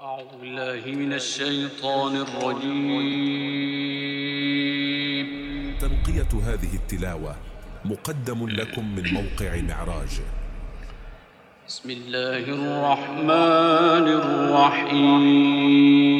أعوذ بالله من الشيطان الرجيم. تنقية هذه التلاوة مقدم لكم من موقع معراج. بسم الله الرحمن الرحيم.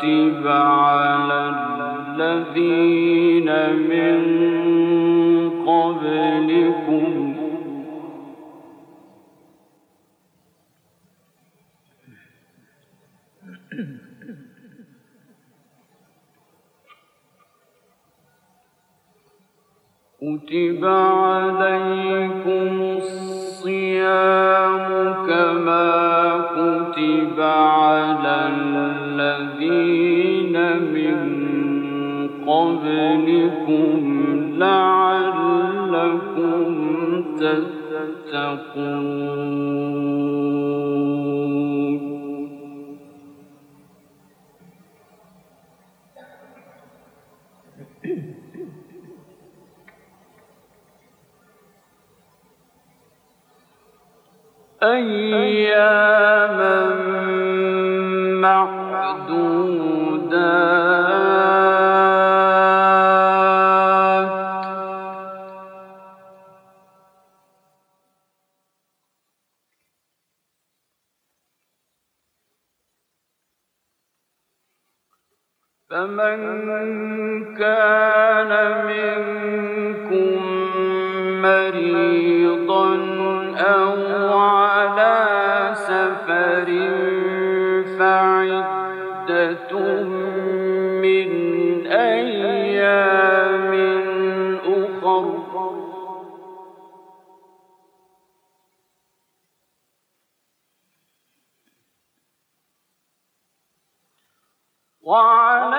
كتب على الذين من قبلكم كتب عليكم الصيام كما كتب على الذين من قبلكم لعلكم تتقون. أياما معدودات وعلى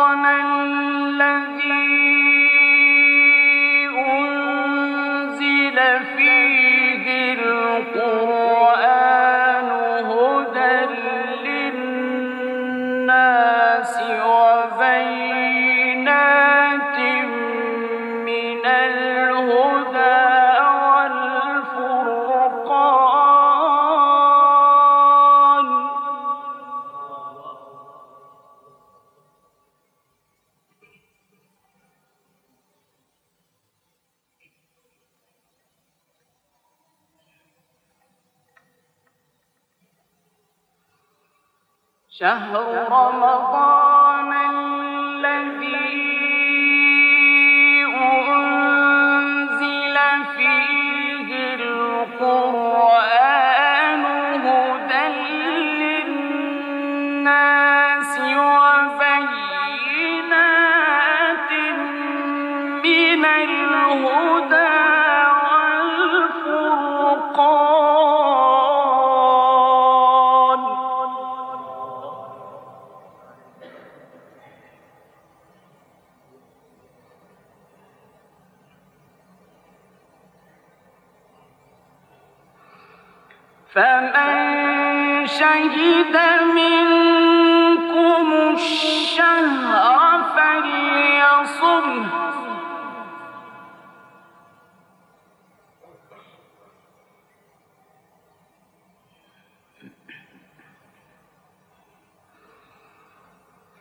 شهر رمضان فمن شهد منكم الشهر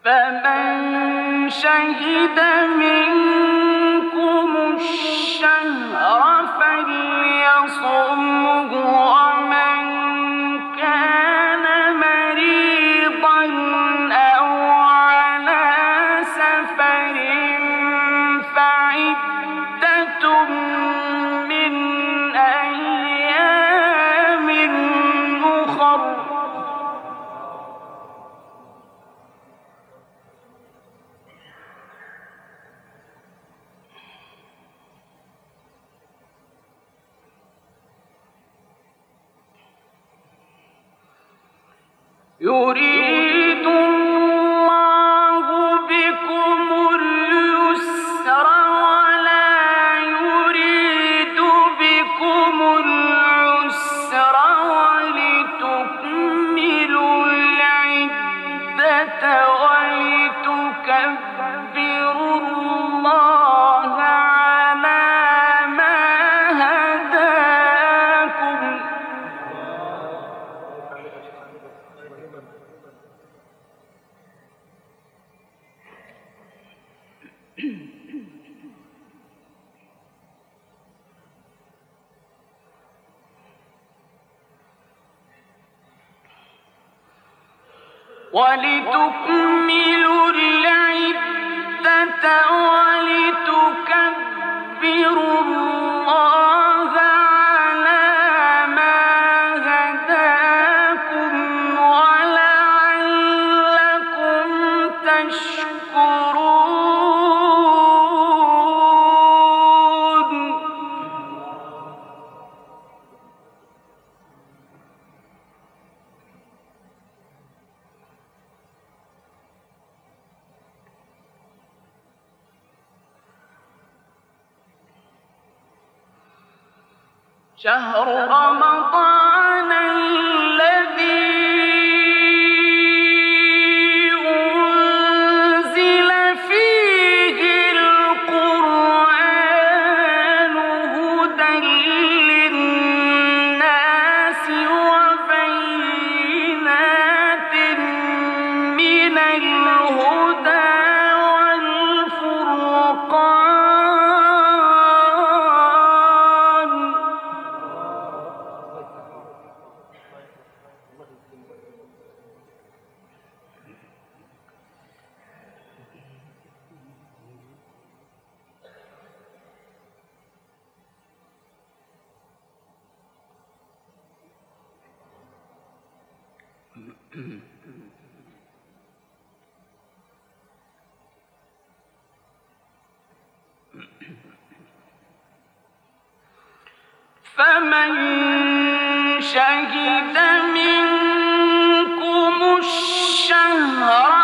فمن شهد منكم يريد ولتكملوا العدة ولتكبروا شهد منكم الشهر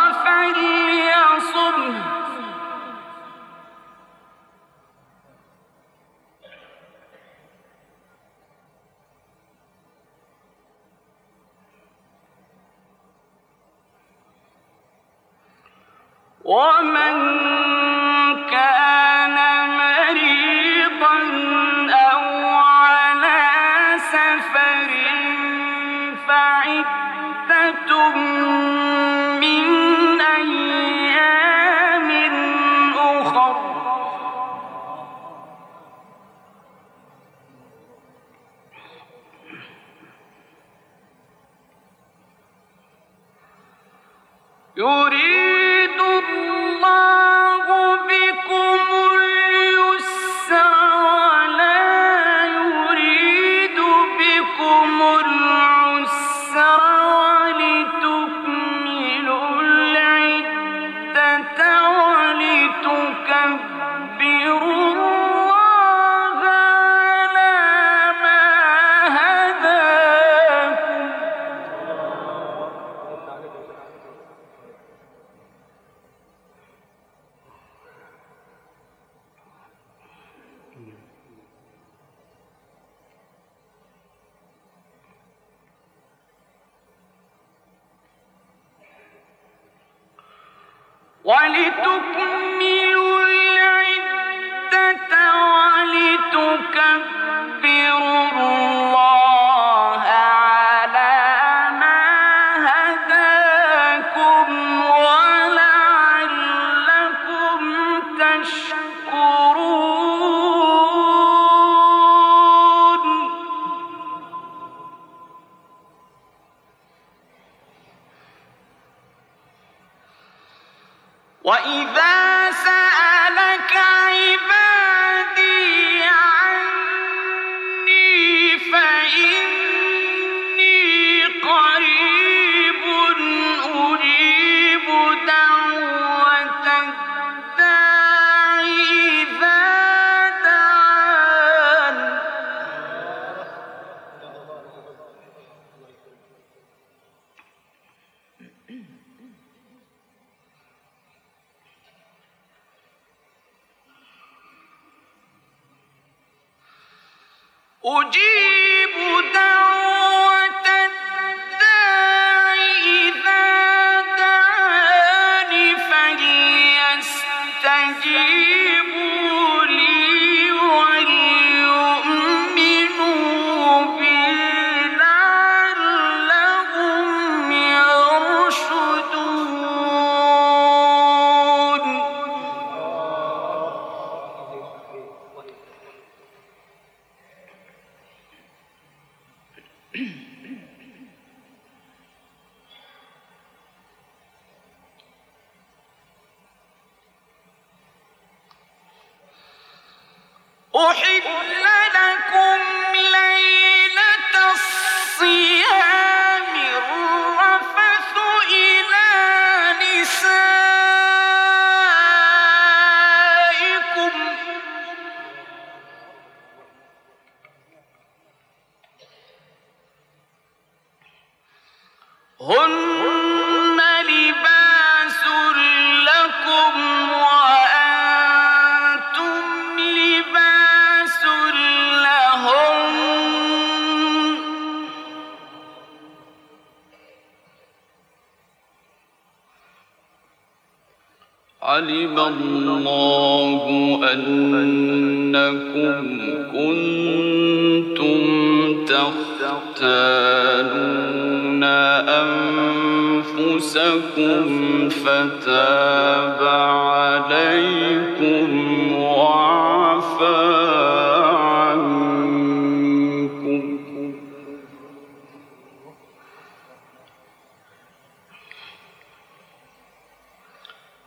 علم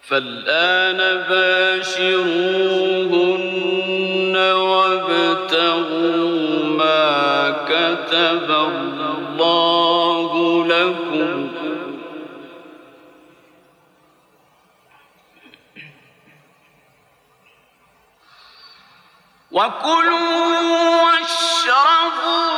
فالآن باشروهن وابتغوا ما كتب الله لكم. وكلوا واشربوا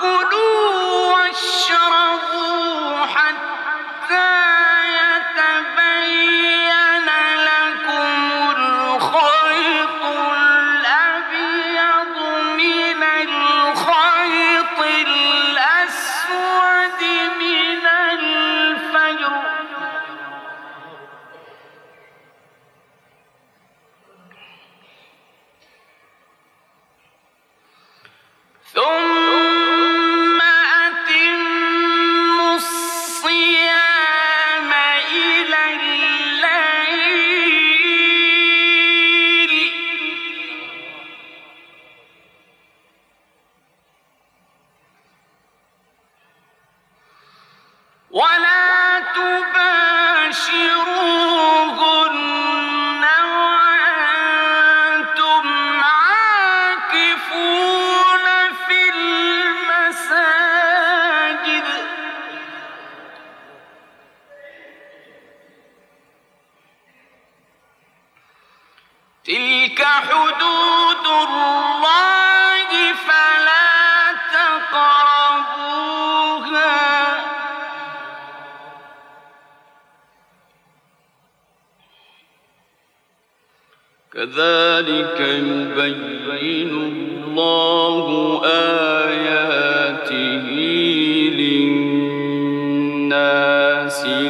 کلو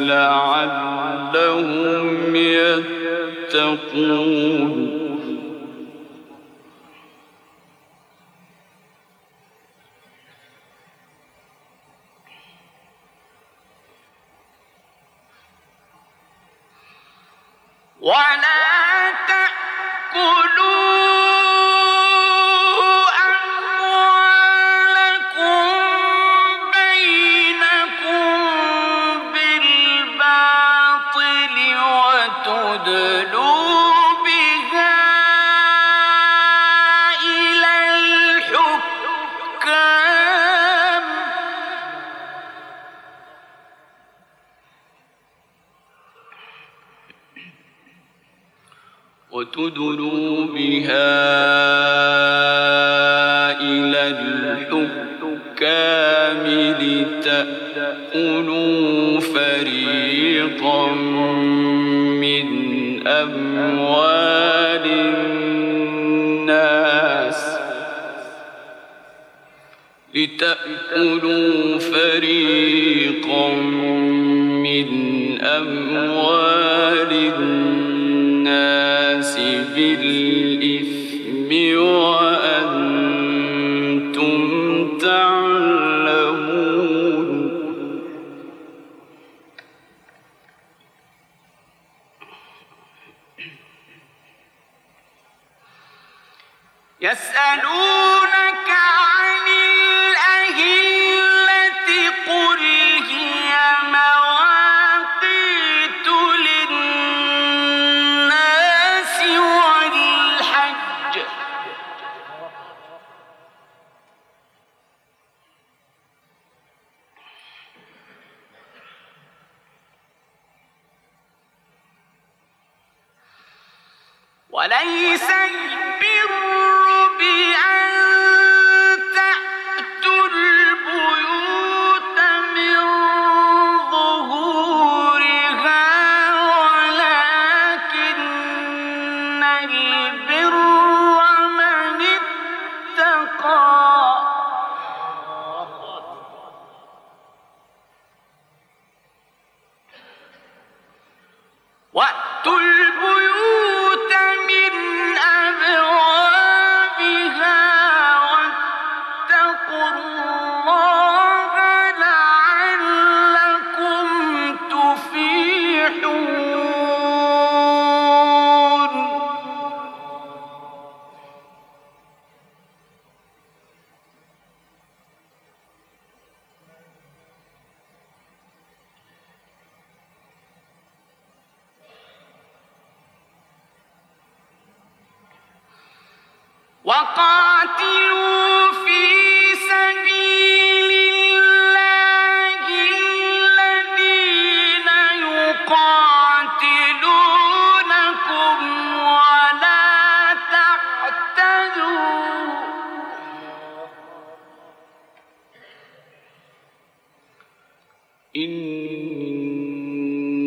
لعلهم يتقون. بها إلى الحكام لتأكلوا فريقا من أموال الناس لتأكلوا فريقا من أموال الناس بالله يعلم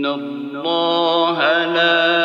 الله لا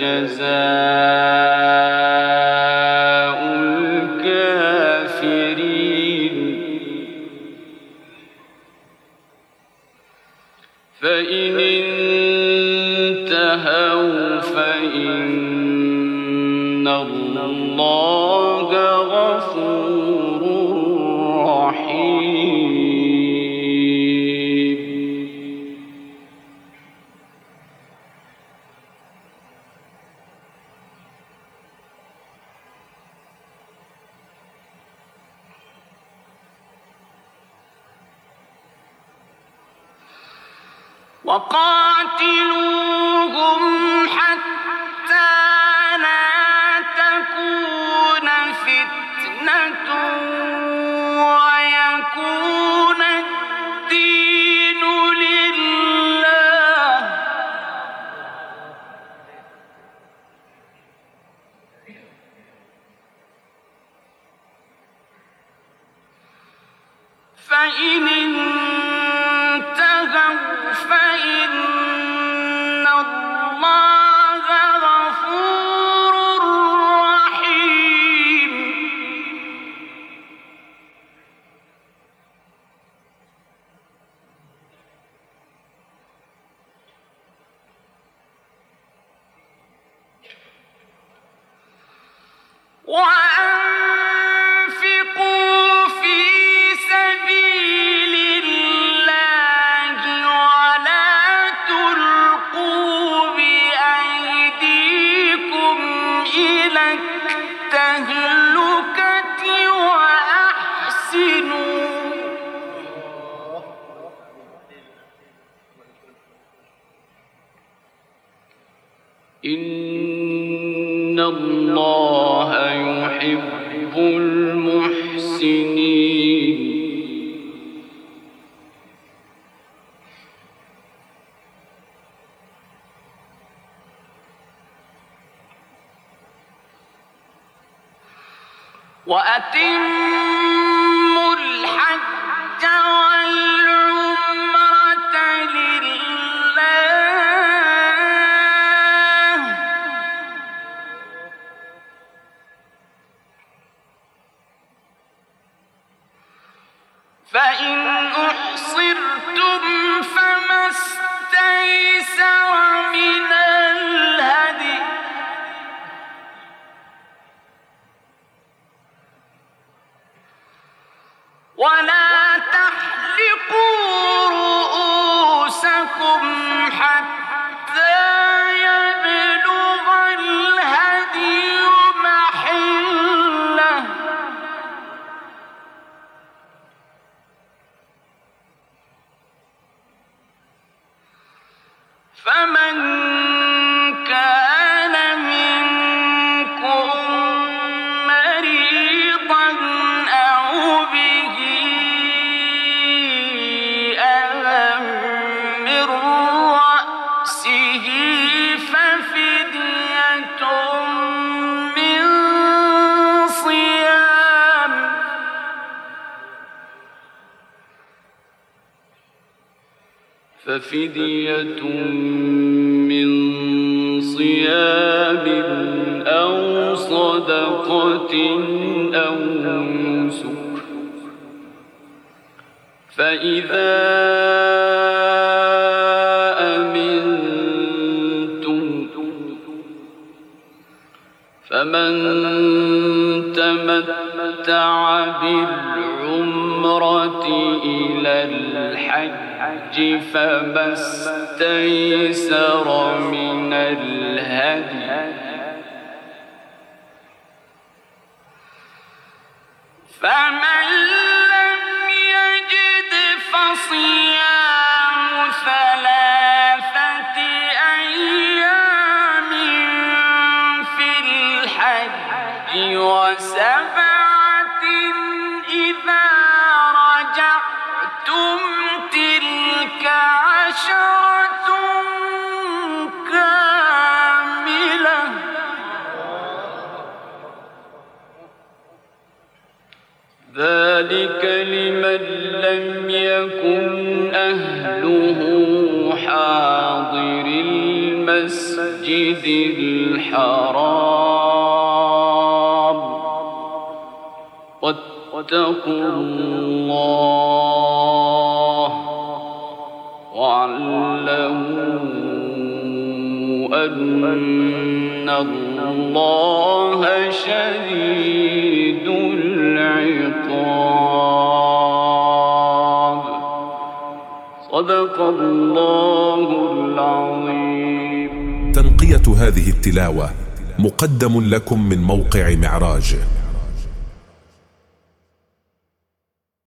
الجزاء وأتم فإذا أمنتم فمن تمتع بالعمرة إلى الحج فما استيسر من الهدي ذلك لمن لم يكن أهله حاضر المسجد الحرام. واتقوا الله واعلموا أن الله صدق الله العظيم. تنقية هذه التلاوة مقدم لكم من موقع معراج.